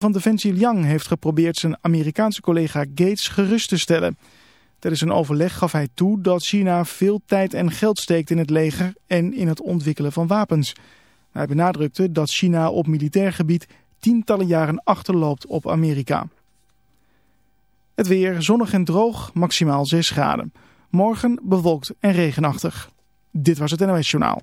van Defensie Liang heeft geprobeerd zijn Amerikaanse collega Gates gerust te stellen. Tijdens een overleg gaf hij toe dat China veel tijd en geld steekt in het leger en in het ontwikkelen van wapens. Hij benadrukte dat China op militair gebied tientallen jaren achterloopt op Amerika. Het weer zonnig en droog, maximaal 6 graden. Morgen bewolkt en regenachtig. Dit was het NOS Journaal.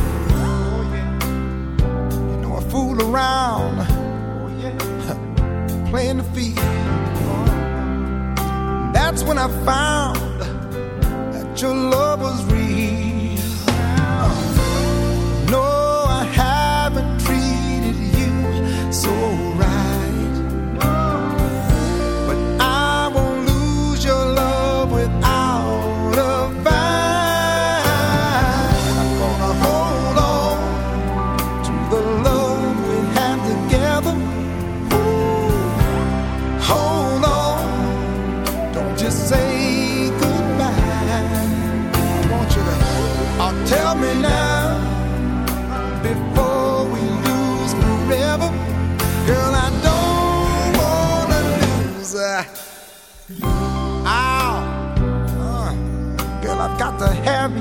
around playing the field. That's when I found that your love was.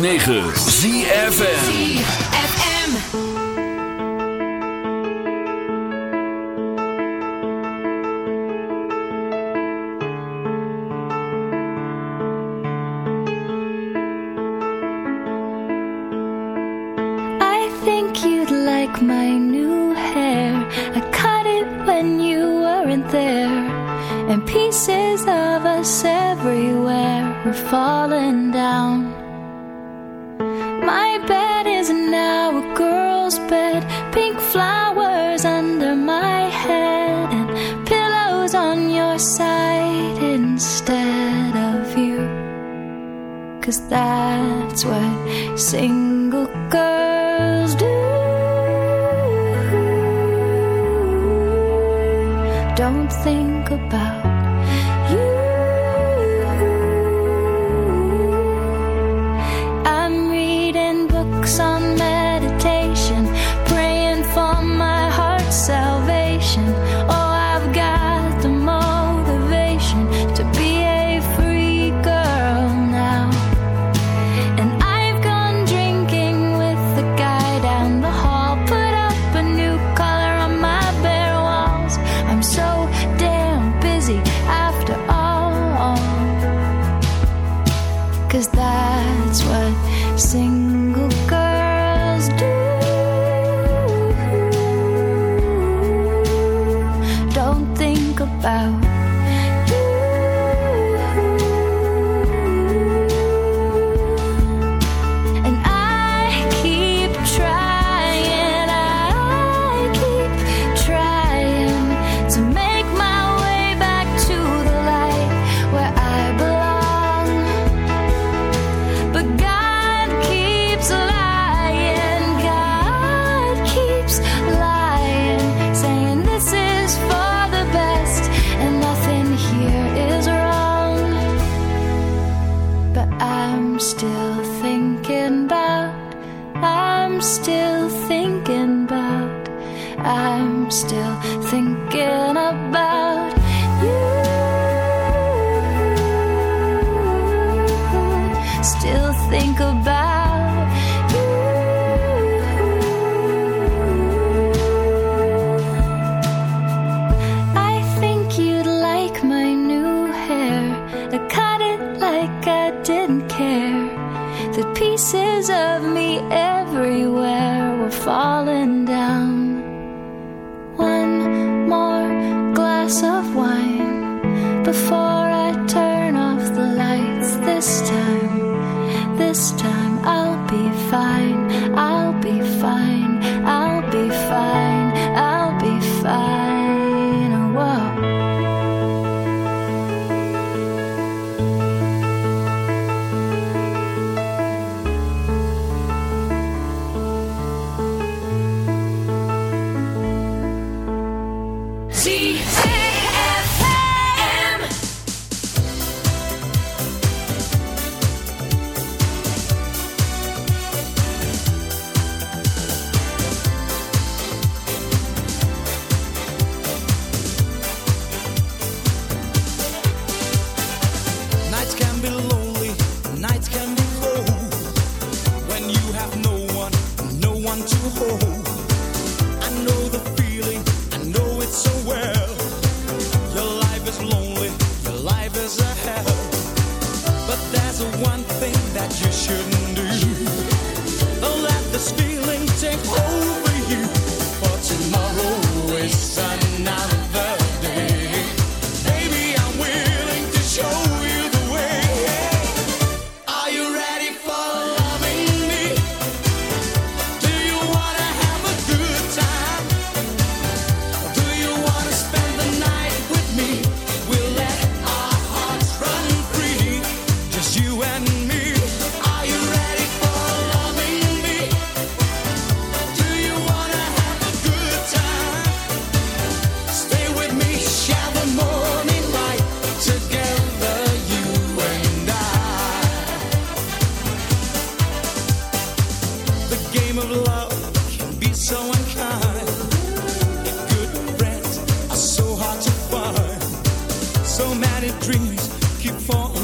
106.9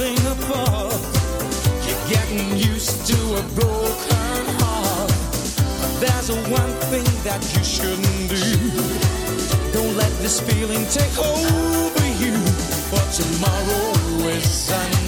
falling apart. You're getting used to a broken heart. But there's one thing that you shouldn't do. Don't let this feeling take over you. For tomorrow is Sunday.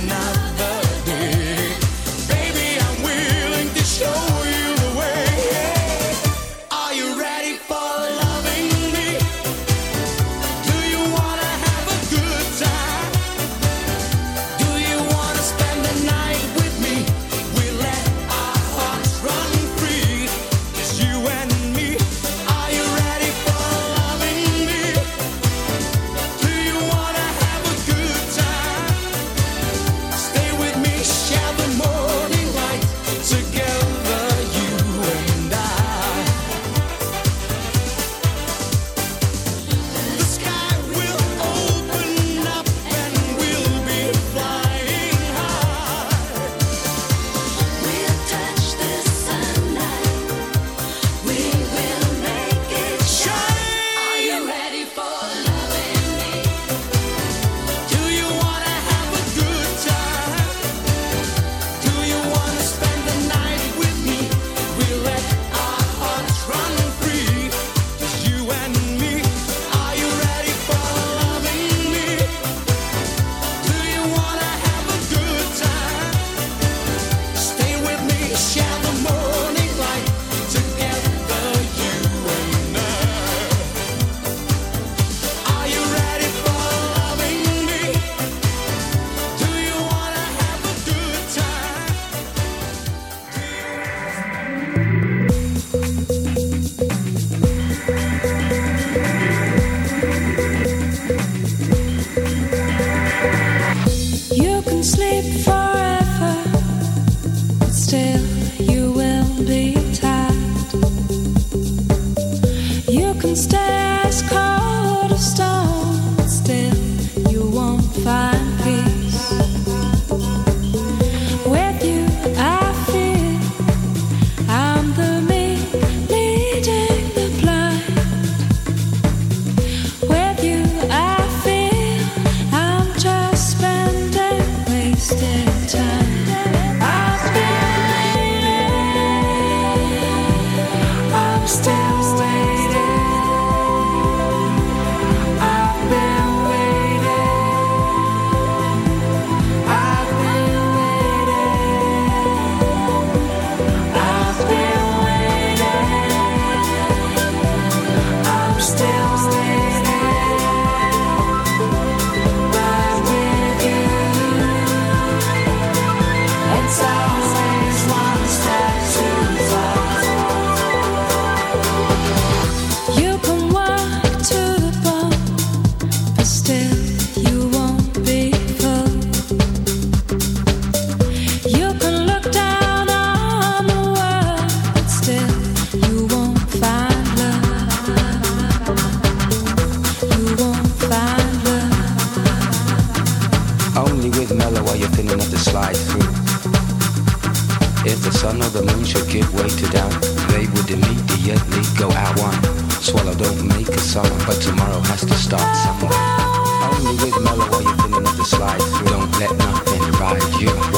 are you?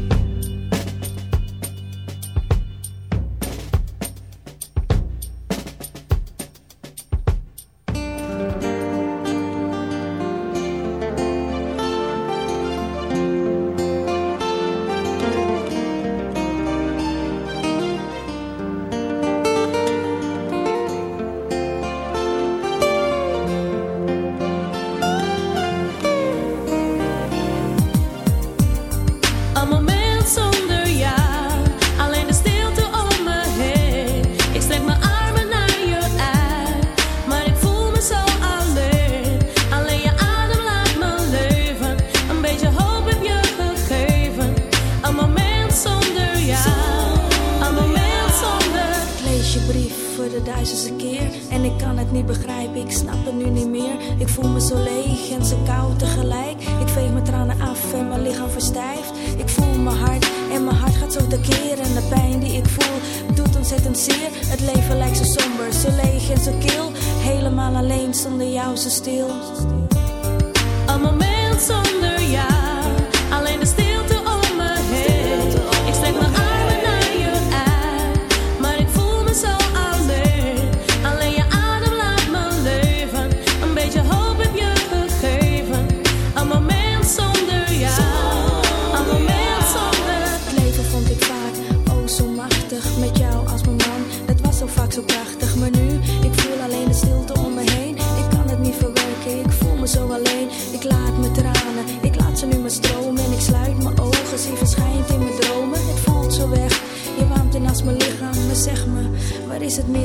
Zonder jou zo stil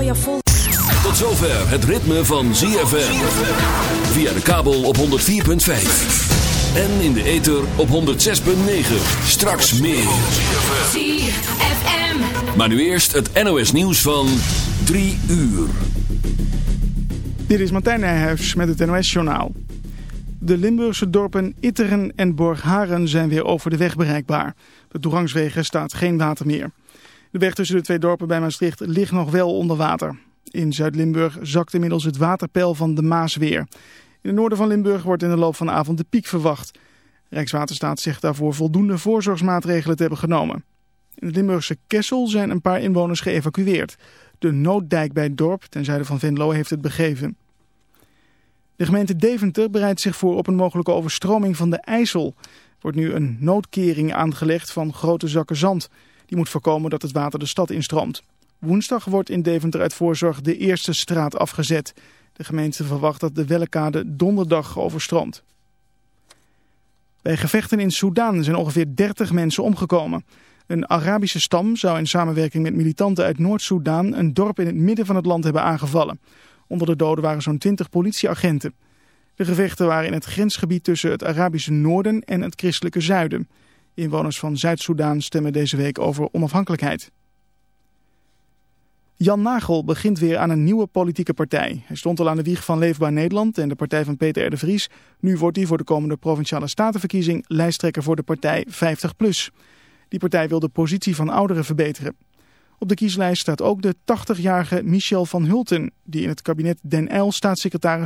je vol... Tot zover het ritme van ZFM. Via de kabel op 104.5. En in de ether op 106.9. Straks meer. ZFM. Maar nu eerst het NOS nieuws van 3 uur. Dit is Martijn Nijhuis met het NOS-journaal. De Limburgse dorpen Itteren en Borgharen zijn weer over de weg bereikbaar. De toegangswegen staat geen water meer. De weg tussen de twee dorpen bij Maastricht ligt nog wel onder water. In Zuid-Limburg zakt inmiddels het waterpeil van de Maas weer. In het noorden van Limburg wordt in de loop van de avond de piek verwacht. Rijkswaterstaat zegt daarvoor voldoende voorzorgsmaatregelen te hebben genomen. In het Limburgse Kessel zijn een paar inwoners geëvacueerd. De nooddijk bij het dorp ten zuiden van Venlo heeft het begeven. De gemeente Deventer bereidt zich voor op een mogelijke overstroming van de IJssel. Er wordt nu een noodkering aangelegd van grote zakken zand. Die moet voorkomen dat het water de stad instroomt. Woensdag wordt in Deventer uit voorzorg de eerste straat afgezet. De gemeente verwacht dat de Wellekade donderdag overstroomt. Bij gevechten in Soedan zijn ongeveer 30 mensen omgekomen. Een Arabische stam zou in samenwerking met militanten uit Noord-Soedan een dorp in het midden van het land hebben aangevallen. Onder de doden waren zo'n 20 politieagenten. De gevechten waren in het grensgebied tussen het Arabische noorden en het christelijke zuiden. Inwoners van Zuid-Soedan stemmen deze week over onafhankelijkheid. Jan Nagel begint weer aan een nieuwe politieke partij. Hij stond al aan de wieg van Leefbaar Nederland en de partij van Peter R. de Vries. Nu wordt hij voor de komende Provinciale Statenverkiezing lijsttrekker voor de partij 50PLUS. Die partij wil de positie van ouderen verbeteren. Op de kieslijst staat ook de 80-jarige Michel van Hulten, die in het kabinet Den Uyl staatssecretaris